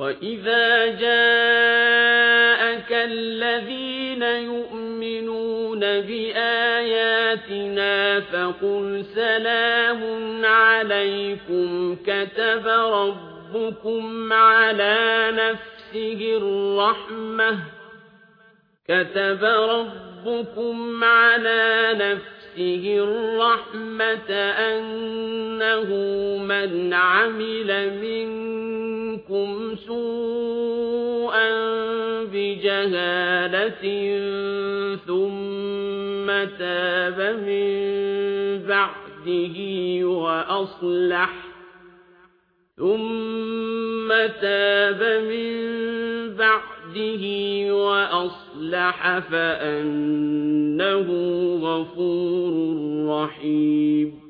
وإذا جاءك الذين يؤمنون بآياتنا فقل سلام عليكم كتب ربكم على نفسه الرحمة كتب ربكم على نفسه الرحمة أنه من عمل منكم سوءا بجهالة ثم تاب من بعده وأصلح ثم تاب من بعده وأصلح فأنه غفور رحيم